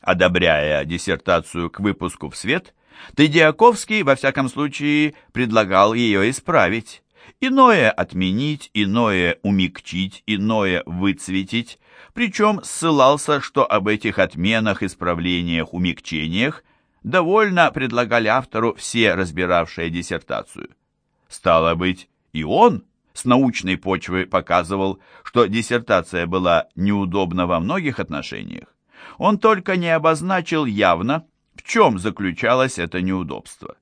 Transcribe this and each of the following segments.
Одобряя диссертацию к выпуску в свет, Тредиаковский, во всяком случае, предлагал ее исправить. Иное отменить, иное умягчить, иное выцветить, причем ссылался, что об этих отменах, исправлениях, умягчениях довольно предлагали автору все разбиравшие диссертацию. Стало быть, и он с научной почвы показывал, что диссертация была неудобна во многих отношениях. Он только не обозначил явно, в чем заключалось это неудобство.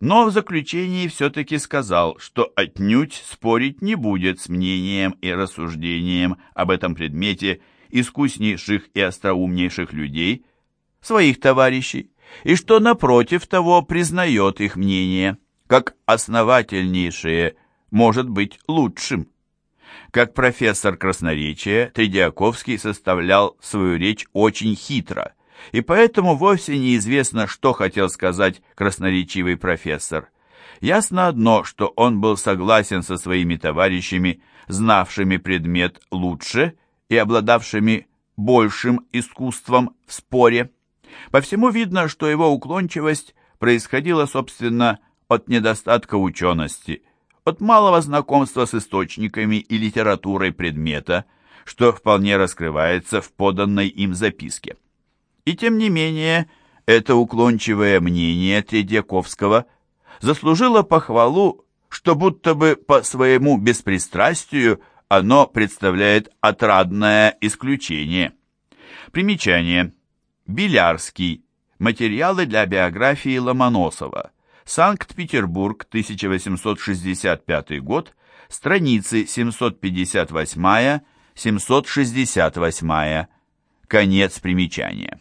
Но в заключении все-таки сказал, что отнюдь спорить не будет с мнением и рассуждением об этом предмете искуснейших и остроумнейших людей, своих товарищей, и что, напротив того, признает их мнение, как основательнейшее может быть лучшим. Как профессор красноречия, Тредиаковский составлял свою речь очень хитро, и поэтому вовсе неизвестно, что хотел сказать красноречивый профессор. Ясно одно, что он был согласен со своими товарищами, знавшими предмет лучше и обладавшими большим искусством в споре. По всему видно, что его уклончивость происходила, собственно, от недостатка учености, от малого знакомства с источниками и литературой предмета, что вполне раскрывается в поданной им записке. И тем не менее, это уклончивое мнение Тредьяковского заслужило похвалу, что будто бы по своему беспристрастию оно представляет отрадное исключение. Примечание. Белярский. Материалы для биографии Ломоносова. Санкт-Петербург, 1865 год. Страницы 758-768. Конец примечания.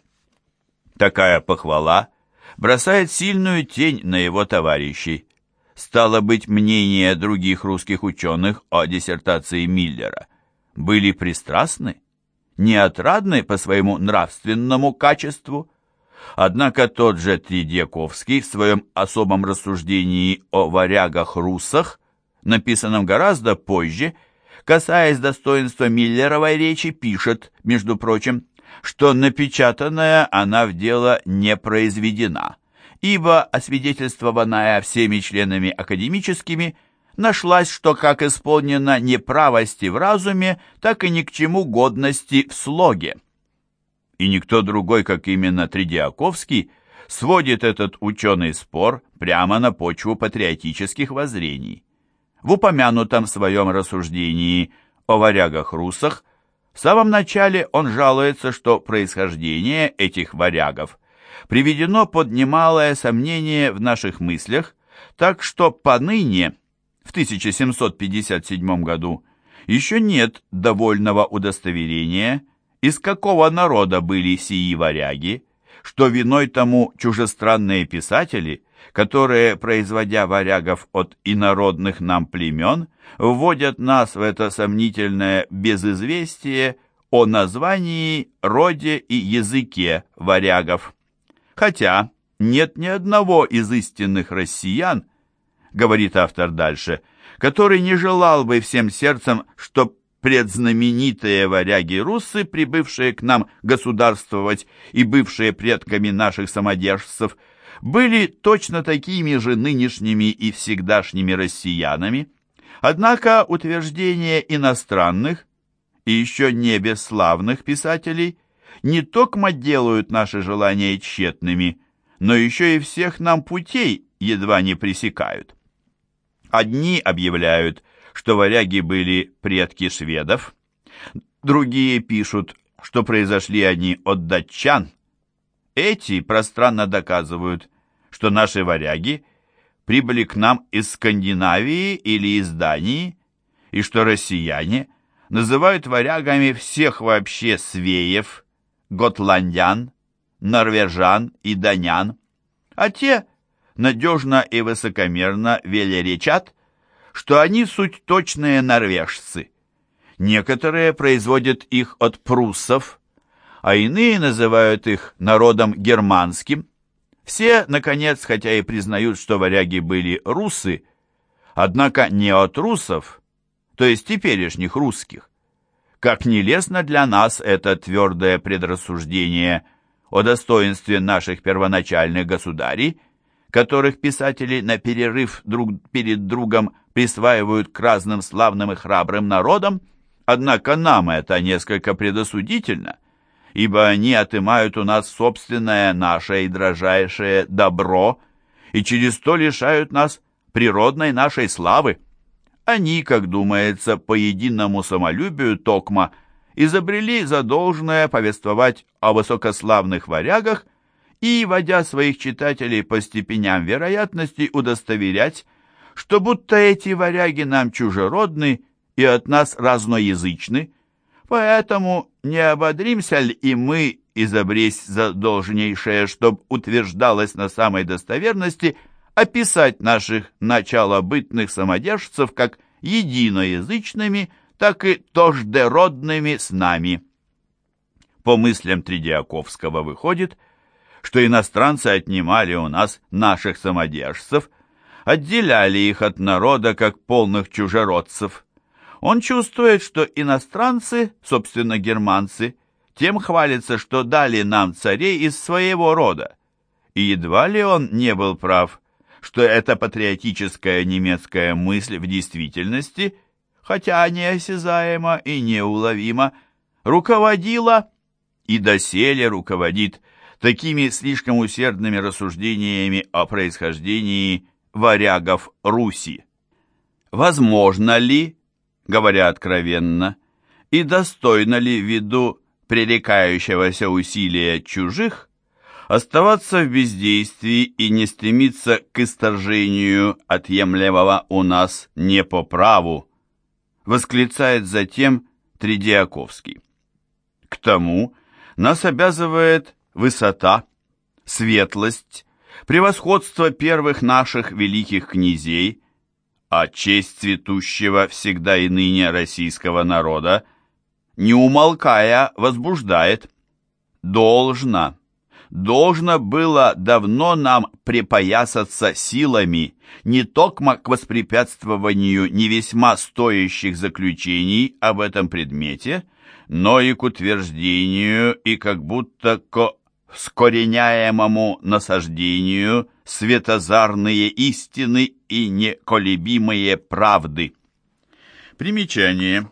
Такая похвала бросает сильную тень на его товарищей. Стало быть, мнения других русских ученых о диссертации Миллера были пристрастны? неотрадны по своему нравственному качеству. Однако тот же Тридьяковский в своем особом рассуждении о варягах-русах, написанном гораздо позже, касаясь достоинства Миллеровой речи, пишет, между прочим, что напечатанная она в дело не произведена, ибо освидетельствованная всеми членами академическими – нашлась, что как исполнена неправости в разуме, так и ни к чему годности в слоге. И никто другой, как именно Тридиаковский, сводит этот ученый спор прямо на почву патриотических воззрений. В упомянутом своем рассуждении о варягах-русах в самом начале он жалуется, что происхождение этих варягов приведено под немалое сомнение в наших мыслях, так что поныне – в 1757 году, еще нет довольного удостоверения, из какого народа были сии варяги, что виной тому чужестранные писатели, которые, производя варягов от инородных нам племен, вводят нас в это сомнительное безызвестие о названии, роде и языке варягов. Хотя нет ни одного из истинных россиян, говорит автор дальше, который не желал бы всем сердцем, что предзнаменитые варяги-руссы, прибывшие к нам государствовать и бывшие предками наших самодержцев, были точно такими же нынешними и всегдашними россиянами. Однако утверждения иностранных и еще не бесславных писателей не только делают наши желания тщетными, но еще и всех нам путей едва не пресекают. Одни объявляют, что варяги были предки шведов, другие пишут, что произошли они от датчан. Эти пространно доказывают, что наши варяги прибыли к нам из Скандинавии или из Дании, и что россияне называют варягами всех вообще свеев, готландян, норвежан и данян, а те – надежно и высокомерно велеречат, что они суть точные норвежцы. Некоторые производят их от пруссов, а иные называют их народом германским. Все, наконец, хотя и признают, что варяги были русы, однако не от русов, то есть теперешних русских. Как нелестно для нас это твердое предрассуждение о достоинстве наших первоначальных государей, которых писатели на перерыв друг перед другом присваивают к разным славным и храбрым народам, однако нам это несколько предосудительно, ибо они отымают у нас собственное наше и дрожайшее добро и через то лишают нас природной нашей славы. Они, как думается, по единому самолюбию Токма изобрели задолженное повествовать о высокославных варягах и, водя своих читателей по степеням вероятности, удостоверять, что будто эти варяги нам чужеродны и от нас разноязычны, поэтому не ободримся ли и мы изобресть за должнейшее, чтоб утверждалось на самой достоверности, описать наших началобытных самодержцев как единоязычными, так и тождеродными с нами. По мыслям Тридиаковского выходит, что иностранцы отнимали у нас наших самодержцев, отделяли их от народа как полных чужеродцев. Он чувствует, что иностранцы, собственно германцы, тем хвалятся, что дали нам царей из своего рода. И едва ли он не был прав, что эта патриотическая немецкая мысль в действительности, хотя неосязаемо и неуловимо, руководила и доселе руководит такими слишком усердными рассуждениями о происхождении варягов Руси. Возможно ли, говоря откровенно, и достойно ли ввиду пререкающегося усилия чужих оставаться в бездействии и не стремиться к исторжению отъемлемого у нас не по праву, восклицает затем Тридиаковский. К тому нас обязывает высота, светлость, превосходство первых наших великих князей, а честь цветущего всегда и ныне российского народа, не умолкая, возбуждает. Должно, должно было давно нам припоясаться силами не только к воспрепятствованию не весьма стоящих заключений об этом предмете, но и к утверждению и как будто к скореняемому насаждению светозарные истины и неколебимые правды. Примечание.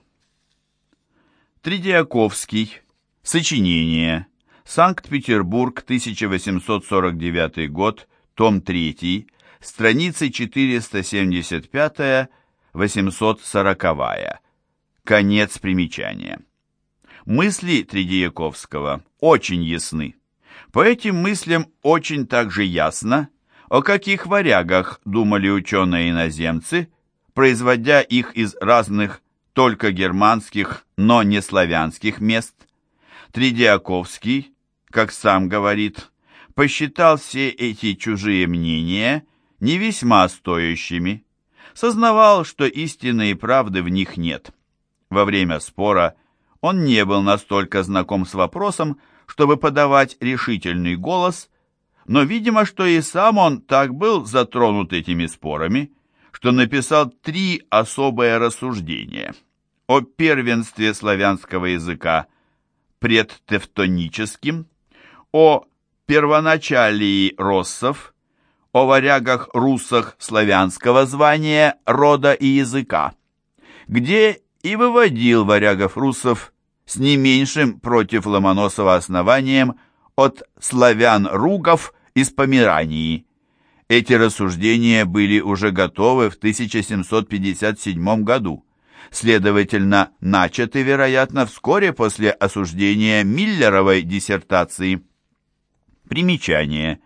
Тридиаковский. Сочинение. Санкт-Петербург, 1849 год, том 3, страницы 475-840. Конец примечания. Мысли Тридиаковского очень ясны. По этим мыслям очень также ясно, о каких варягах думали ученые-иноземцы, производя их из разных только германских, но не славянских мест. Тридиаковский, как сам говорит, посчитал все эти чужие мнения не весьма стоящими, сознавал, что истины и правды в них нет. Во время спора он не был настолько знаком с вопросом, чтобы подавать решительный голос, но, видимо, что и сам он так был затронут этими спорами, что написал три особые рассуждения о первенстве славянского языка пред тевтоническим, о первоначалии россов, о варягах-русах славянского звания, рода и языка, где и выводил варягов-русов с не меньшим против Ломоносова основанием от славян-ругов из Померании. Эти рассуждения были уже готовы в 1757 году, следовательно, начаты, вероятно, вскоре после осуждения Миллеровой диссертации. Примечание.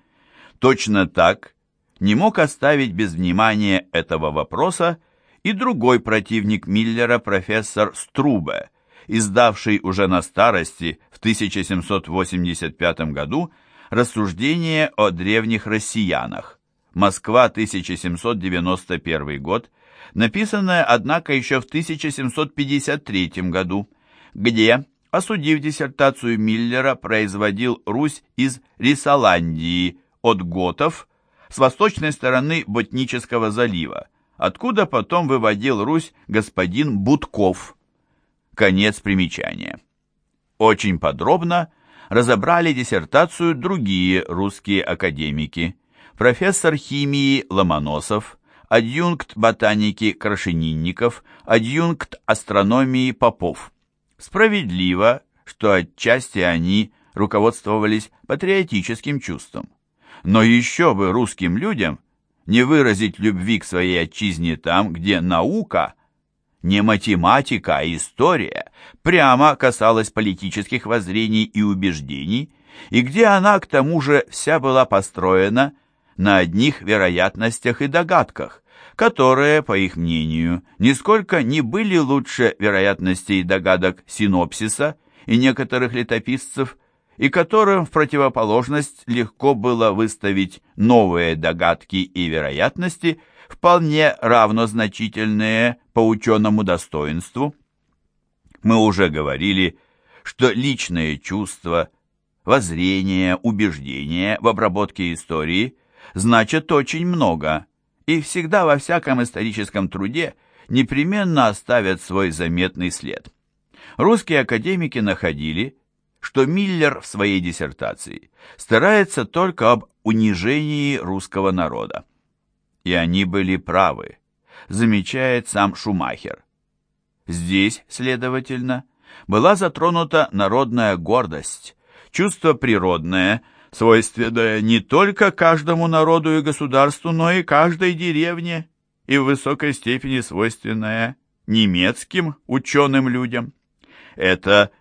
Точно так не мог оставить без внимания этого вопроса и другой противник Миллера, профессор Струбе, издавший уже на старости в 1785 году рассуждение о древних россиянах. Москва, 1791 год, написанное, однако, еще в 1753 году, где, осудив диссертацию Миллера, производил Русь из Рисоландии от готов с восточной стороны Ботнического залива, откуда потом выводил Русь господин Будков. Конец примечания. Очень подробно разобрали диссертацию другие русские академики. Профессор химии Ломоносов, адъюнкт ботаники Крашенинников, адъюнкт астрономии Попов. Справедливо, что отчасти они руководствовались патриотическим чувством. Но еще бы русским людям не выразить любви к своей отчизне там, где наука, не математика, а история, прямо касалась политических воззрений и убеждений, и где она, к тому же, вся была построена на одних вероятностях и догадках, которые, по их мнению, нисколько не были лучше вероятностей и догадок синопсиса и некоторых летописцев, и которым в противоположность легко было выставить новые догадки и вероятности, вполне равнозначительные по ученому достоинству. Мы уже говорили, что личные чувства, воззрения, убеждения в обработке истории значат очень много и всегда во всяком историческом труде непременно оставят свой заметный след. Русские академики находили, что Миллер в своей диссертации старается только об унижении русского народа. И они были правы, замечает сам Шумахер. Здесь, следовательно, была затронута народная гордость, чувство природное, свойственное не только каждому народу и государству, но и каждой деревне, и в высокой степени свойственное немецким ученым людям. Это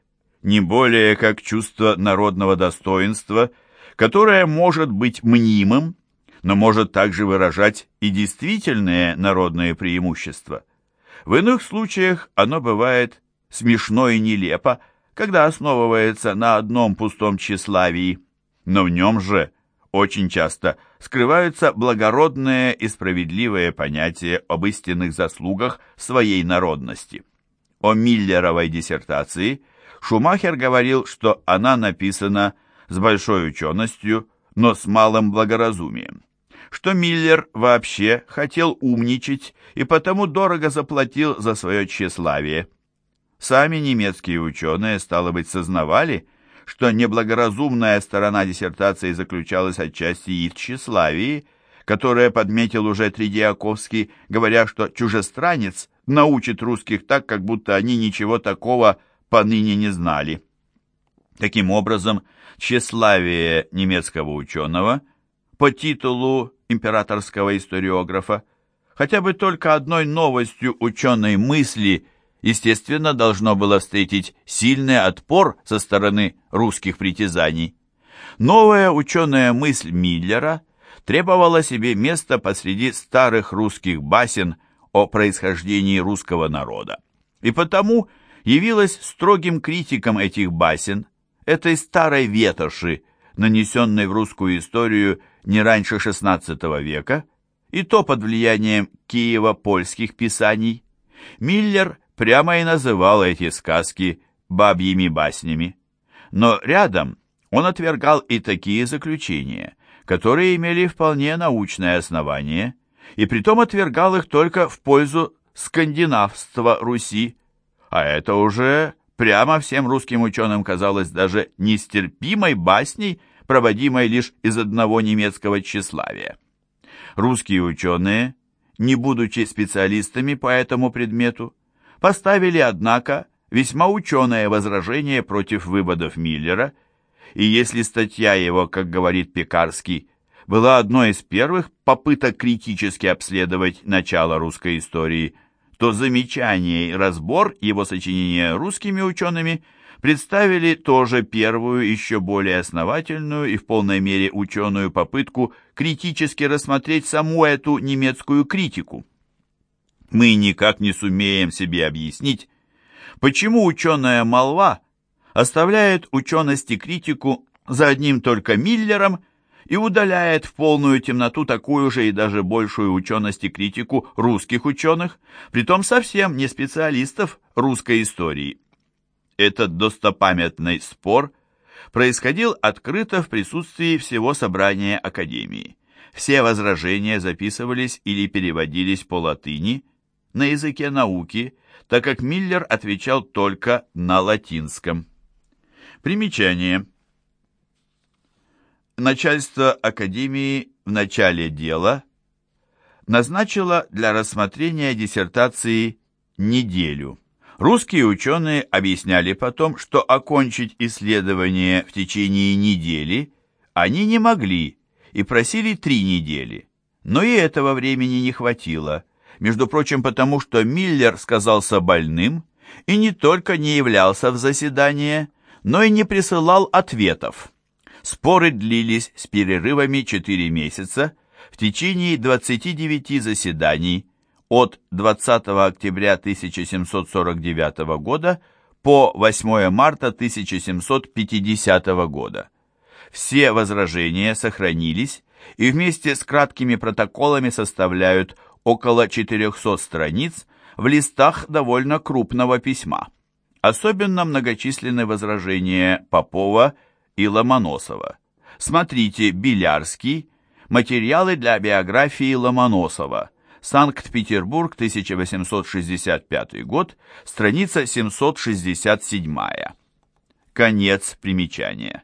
не более как чувство народного достоинства, которое может быть мнимым, но может также выражать и действительные народные преимущества. В иных случаях оно бывает смешно и нелепо, когда основывается на одном пустом тщеславии, но в нем же очень часто скрываются благородные и справедливые понятия об истинных заслугах своей народности. О Миллеровой диссертации – Шумахер говорил, что она написана с большой ученостью, но с малым благоразумием, что Миллер вообще хотел умничать и потому дорого заплатил за свое тщеславие. Сами немецкие ученые, стало быть, сознавали, что неблагоразумная сторона диссертации заключалась отчасти и в тщеславии, которое подметил уже Тридиаковский, говоря, что чужестранец научит русских так, как будто они ничего такого поныне не знали. Таким образом, тщеславие немецкого ученого по титулу императорского историографа хотя бы только одной новостью ученой мысли, естественно, должно было встретить сильный отпор со стороны русских притязаний. Новая ученая мысль Миллера требовала себе места посреди старых русских басен о происхождении русского народа. И потому явилась строгим критиком этих басен, этой старой ветоши, нанесенной в русскую историю не раньше XVI века, и то под влиянием Киева-польских писаний. Миллер прямо и называл эти сказки бабьими баснями. Но рядом он отвергал и такие заключения, которые имели вполне научное основание, и притом отвергал их только в пользу скандинавства Руси, а это уже прямо всем русским ученым казалось даже нестерпимой басней, проводимой лишь из одного немецкого тщеславия. Русские ученые, не будучи специалистами по этому предмету, поставили, однако, весьма ученое возражение против выводов Миллера, и если статья его, как говорит Пекарский, была одной из первых попыток критически обследовать начало русской истории – то замечание и разбор его сочинения русскими учеными представили тоже первую, еще более основательную и в полной мере ученую попытку критически рассмотреть саму эту немецкую критику. Мы никак не сумеем себе объяснить, почему ученая молва оставляет ученость и критику за одним только Миллером и удаляет в полную темноту такую же и даже большую ученость и критику русских ученых, притом совсем не специалистов русской истории. Этот достопамятный спор происходил открыто в присутствии всего собрания Академии. Все возражения записывались или переводились по латыни, на языке науки, так как Миллер отвечал только на латинском. Примечание – начальство Академии в начале дела назначило для рассмотрения диссертации неделю. Русские ученые объясняли потом, что окончить исследование в течение недели они не могли и просили три недели. Но и этого времени не хватило, между прочим потому, что Миллер сказался больным и не только не являлся в заседание, но и не присылал ответов. Споры длились с перерывами 4 месяца в течение 29 заседаний от 20 октября 1749 года по 8 марта 1750 года. Все возражения сохранились и вместе с краткими протоколами составляют около 400 страниц в листах довольно крупного письма. Особенно многочисленны возражения Попова и Ломоносова. Смотрите «Белярский», «Материалы для биографии Ломоносова», Санкт-Петербург, 1865 год, страница 767. Конец примечания.